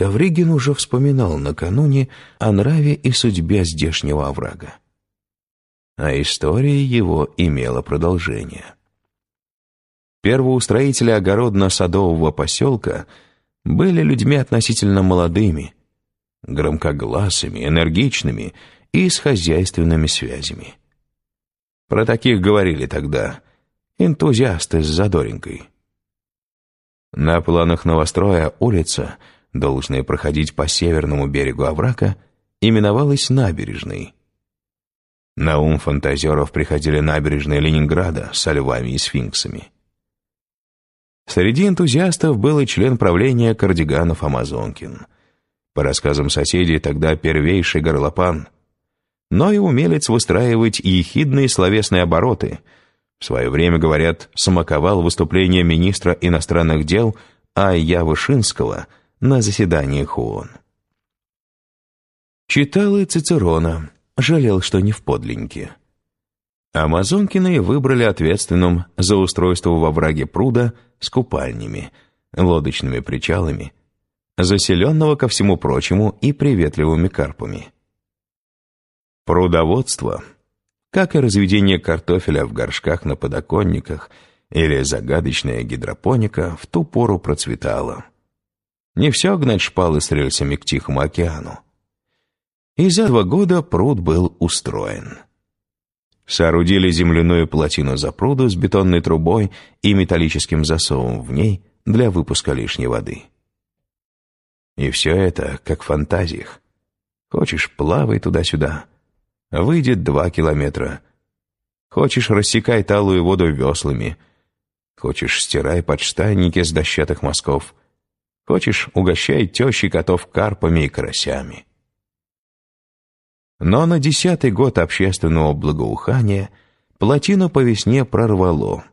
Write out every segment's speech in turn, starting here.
Ковригин уже вспоминал накануне о нраве и судьбе здешнего оврага. А история его имела продолжение. Первоустроители огородно-садового поселка были людьми относительно молодыми, громкогласыми, энергичными и с хозяйственными связями. Про таких говорили тогда энтузиасты с задоринкой. На планах новостроя улица, должная проходить по северному берегу оврака, именовалась Набережной. На ум фантазеров приходили набережные Ленинграда со львами и сфинксами. Среди энтузиастов был и член правления кардиганов Амазонкин. По рассказам соседей, тогда первейший горлопан. Но и умелец выстраивать ехидные словесные обороты — в свое время, говорят, смаковал выступление министра иностранных дел А.Я. Вышинского на заседаниях ООН. Читал и Цицерона, жалел, что не в подлиннике. Амазонкины выбрали ответственным за устройство во враге пруда с купальнями, лодочными причалами, заселенного, ко всему прочему, и приветливыми карпами. Прудоводство — как и разведение картофеля в горшках на подоконниках или загадочная гидропоника в ту пору процветала. Не все гнать шпалы с рельсами к Тихому океану. И за два года пруд был устроен. Соорудили земляную плотину за пруду с бетонной трубой и металлическим засовом в ней для выпуска лишней воды. И все это как в фантазиях. Хочешь, плавай туда-сюда, Выйдет два километра. Хочешь, рассекай талую воду веслами. Хочешь, стирай подштанники с дощатых мазков. Хочешь, угощай тещи котов карпами и карасями. Но на десятый год общественного благоухания плотину по весне прорвало.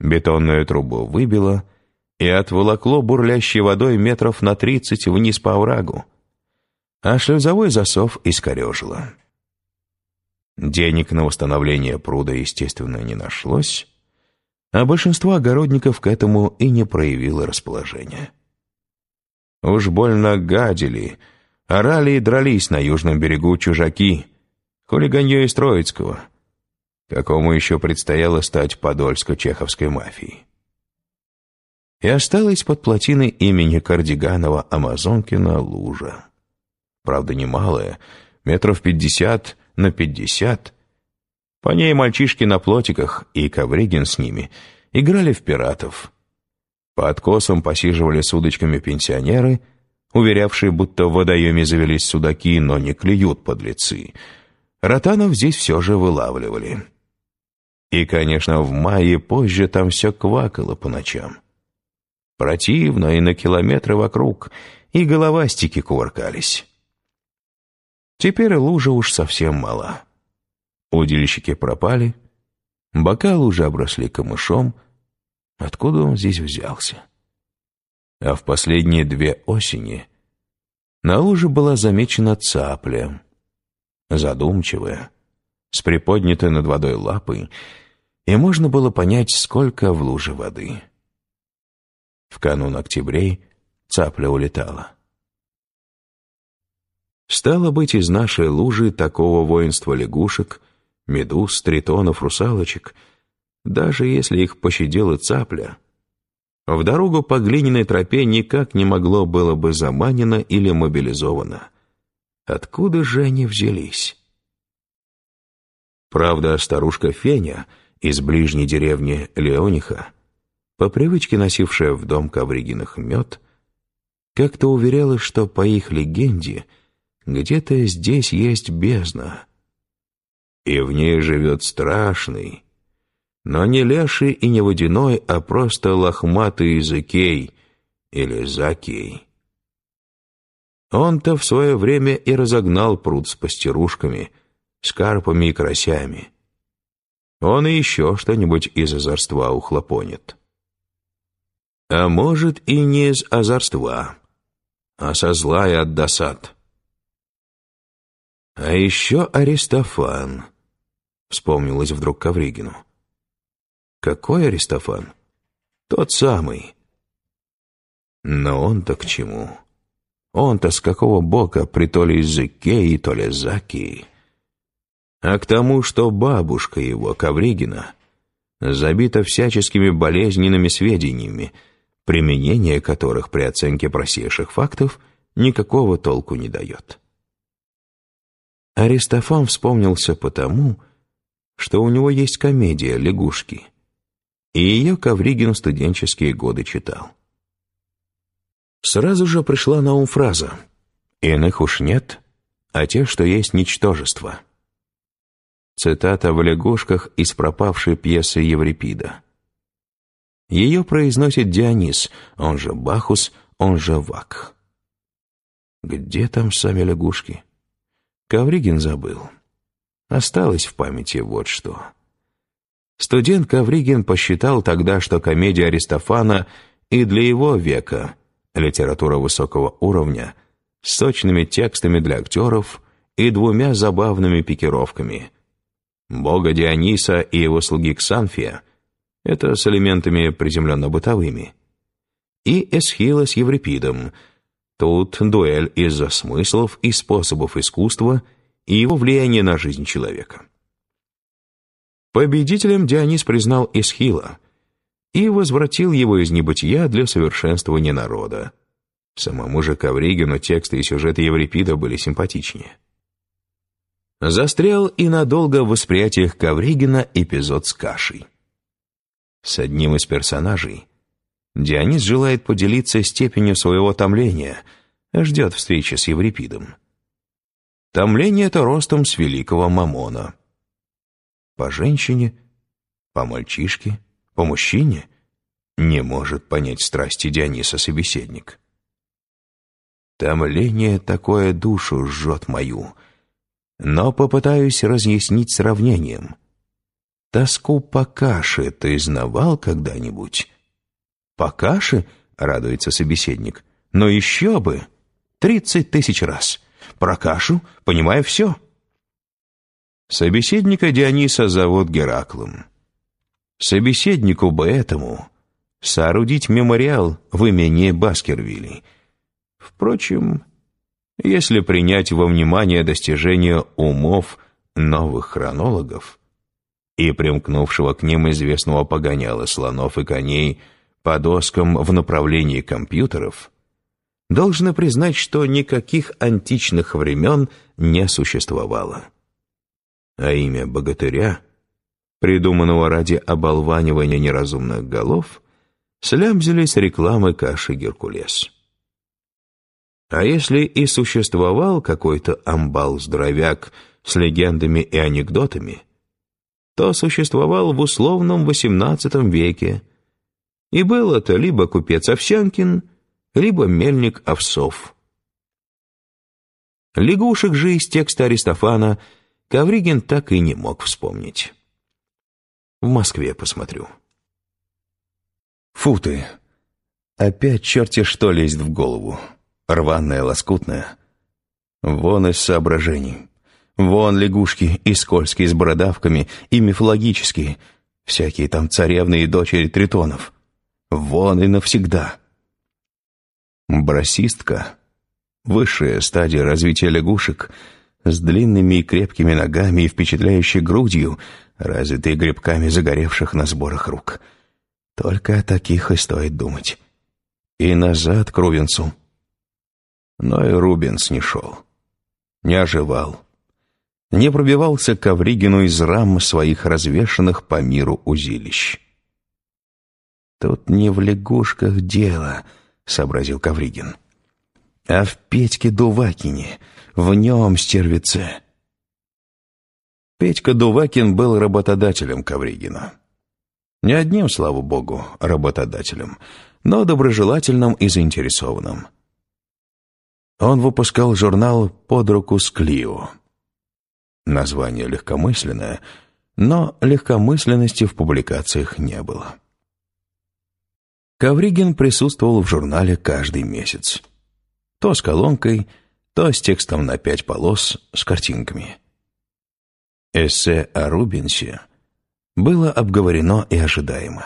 Бетонную трубу выбило и отволокло бурлящей водой метров на тридцать вниз по оврагу, а шлюзовой засов искорежило. Денег на восстановление пруда, естественно, не нашлось, а большинство огородников к этому и не проявило расположения. Уж больно гадили, орали и дрались на южном берегу чужаки, хулиганье из Троицкого, какому еще предстояло стать подольско-чеховской мафией. И осталась под плотиной имени Кардиганова Амазонкина лужа. Правда, немалая, метров пятьдесят, на пятьдесят. По ней мальчишки на плотиках и Ковригин с ними играли в пиратов. По откосам посиживали с удочками пенсионеры, уверявшие, будто в водоеме завелись судаки, но не клюют подлецы. Ротанов здесь все же вылавливали. И, конечно, в мае позже там все квакало по ночам. Противно и на километры вокруг, и головастики кувыркались. Теперь лужа уж совсем мала. Удильщики пропали, бока лужи обросли камышом. Откуда он здесь взялся? А в последние две осени на луже была замечена цапля, задумчивая, с приподнятой над водой лапой, и можно было понять, сколько в луже воды. В канун октябрей цапля улетала. Стало быть, из нашей лужи такого воинства лягушек, медуз, тритонов, русалочек, даже если их пощадила цапля, в дорогу по глиняной тропе никак не могло было бы заманено или мобилизовано. Откуда же они взялись? Правда, старушка Феня из ближней деревни Леониха, по привычке носившая в дом Ковригиных мед, как-то уверяла, что по их легенде — где-то здесь есть бездна. И в ней живет страшный, но не леший и не водяной, а просто лохматый Закей или Закей. Он-то в свое время и разогнал пруд с пастерушками, с карпами и карасями. Он и еще что-нибудь из озорства ухлопонит. А может и не из озорства, а со зла и от досад. А еще Аристофан, вспомнилось вдруг Ковригину. Какой Аристофан? Тот самый. Но он-то к чему? Он-то с какого бока, при то ли Зыкеи, то ли Заки. А к тому, что бабушка его, Ковригина, забита всяческими болезненными сведениями, применение которых при оценке простейших фактов никакого толку не дает. Аристофан вспомнился потому, что у него есть комедия «Лягушки», и ее Ковригин в студенческие годы читал. Сразу же пришла на ум фраза «Иных уж нет, а те, что есть ничтожество». Цитата в лягушках из пропавшей пьесы Еврипида. Ее произносит Дионис, он же Бахус, он же Вак. Где там сами лягушки? Ковригин забыл. Осталось в памяти вот что. Студент Ковригин посчитал тогда, что комедия Аристофана и для его века, литература высокого уровня, с сочными текстами для актеров и двумя забавными пикировками. Бога Диониса и его слуги Ксанфия — это с элементами приземленно-бытовыми. И Эсхила с Еврипидом — тут дуэль из-за смыслов и способов искусства и его влияния на жизнь человека. Победителем Дионис признал Исхила и возвратил его из небытия для совершенствования народа. Самому же Ковригину тексты и сюжеты Еврипида были симпатичнее. Застрял и надолго в восприятиях Ковригина эпизод с кашей. С одним из персонажей Дионис желает поделиться степенью своего томления, ждет встречи с Еврипидом. Томление это ростом с великого Мамона. По женщине, по мальчишке, по мужчине не может понять страсти Диониса собеседник. Томление такое душу жжет мою, но попытаюсь разъяснить сравнением. Тоску по каше ты знавал когда-нибудь? По каше? — радуется собеседник. Но еще бы! Тридцать тысяч раз. Про кашу понимаю все. Собеседника Диониса зовут Гераклом. Собеседнику бы этому соорудить мемориал в имени Баскервилей. Впрочем, если принять во внимание достижения умов новых хронологов и примкнувшего к ним известного погоняла слонов и коней по доскам в направлении компьютеров, должно признать, что никаких античных времен не существовало а имя богатыря, придуманного ради оболванивания неразумных голов, слямзились рекламы каши «Геркулес». А если и существовал какой-то амбал-здоровяк с легендами и анекдотами, то существовал в условном XVIII веке, и был это либо купец Овсянкин, либо мельник Овсов. Лягушек же из текста Аристофана – Ковригин так и не мог вспомнить. В Москве посмотрю. Фу ты! Опять черти что лезет в голову. Рваная, лоскутная. Вон из соображений. Вон лягушки и скользкие с бородавками, и мифологические. Всякие там царевны и дочери тритонов. Вон и навсегда. Брасистка. Высшая стадия развития лягушек — с длинными и крепкими ногами и впечатляющей грудью, развитой грибками загоревших на сборах рук. Только о таких и стоит думать. И назад к Рубенсу. Но и Рубенс не шел. Не оживал. Не пробивался к Авригину из рам своих развешанных по миру узилищ. «Тут не в лягушках дело», — сообразил Ковригин, — «а в Петьке Дувакине» в нем стервице. Петька Дувакин был работодателем Ковригина. Не одним, слава богу, работодателем, но доброжелательным и заинтересованным. Он выпускал журнал «Под руку с Клио». Название легкомысленное, но легкомысленности в публикациях не было. Ковригин присутствовал в журнале каждый месяц. То с колонкой, то с текстом на пять полос с картинками. Эссе о Рубенсе было обговорено и ожидаемо.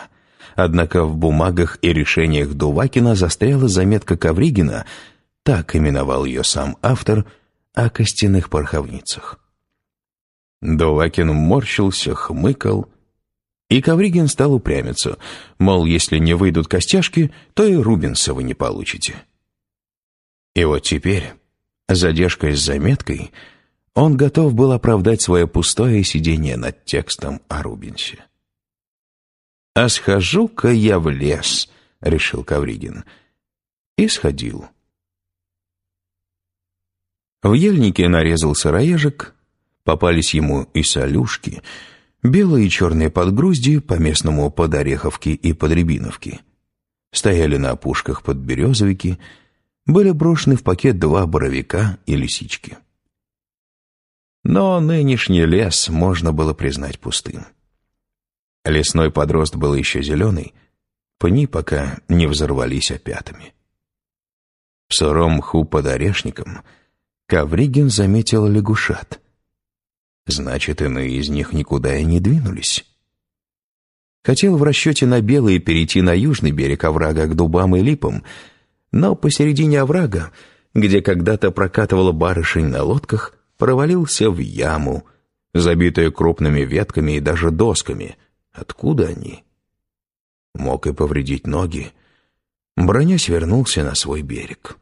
Однако в бумагах и решениях Дувакина застряла заметка Ковригина, Так именовал ее сам автор о костяных пороховницах. Довакин морщился, хмыкал, и Ковригин стал упрямиться, мол, если не выйдут костяшки, то и Рубинса не получите. И вот теперь, задержкой с заметкой, он готов был оправдать свое пустое сидение над текстом о Рубинсе. «А схожу-ка я в лес», — решил Ковригин. И сходил. В ельнике нарезал сыроежек, попались ему и солюшки, белые и черные подгрузди, по-местному под Ореховки и под Рябиновки. Стояли на опушках под березовики, были брошены в пакет два боровика и лисички. Но нынешний лес можно было признать пустым. Лесной подрост был еще зеленый, пни пока не взорвались опятами. В сыром мху под орешником Ковригин заметил лягушат. Значит, иные из них никуда и не двинулись. Хотел в расчете на белые перейти на южный берег оврага к дубам и липам, но посередине оврага, где когда-то прокатывала барышень на лодках, провалился в яму, забитую крупными ветками и даже досками — Откуда они? Мог и повредить ноги. Бронясь вернулся на свой берег.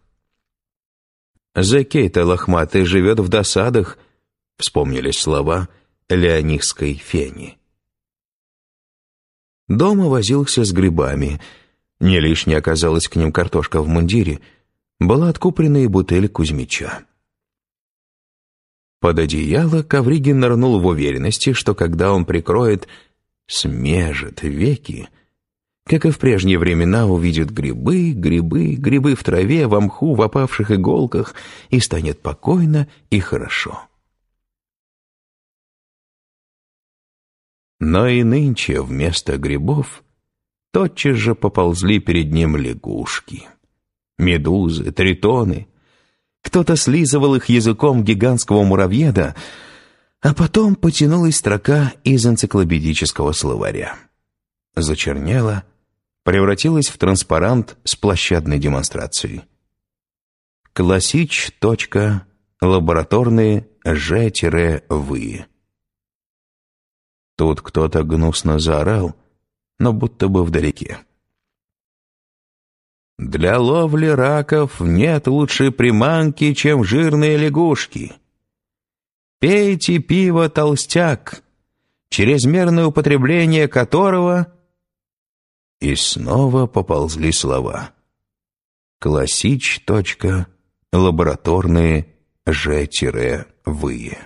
«Закей-то лохматый живет в досадах», — вспомнились слова Леонихской фени. Дома возился с грибами. Не лишне оказалась к ним картошка в мундире. Была откуплена и бутыль Кузьмича. Под одеяло Ковригин нырнул в уверенности, что когда он прикроет смежет веки, как и в прежние времена увидит грибы, грибы, грибы в траве, в мху, в опавших иголках, и станет покойно и хорошо. Но и нынче вместо грибов тотчас же поползли перед ним лягушки, медузы, тритоны. Кто-то слизывал их языком гигантского муравьеда, а потом потянулась строка из энциклопедического словаря. Зачернела, превратилась в транспарант с площадной демонстрацией. Классич. Лабораторные Ж-вы. Тут кто-то гнусно заорал, но будто бы вдалеке. Для ловли раков нет лучшей приманки, чем жирные лягушки. Пейте пиво «Толстяк», чрезмерное употребление которого... И снова поползли слова. Классич. Лабораторные Ж-вы.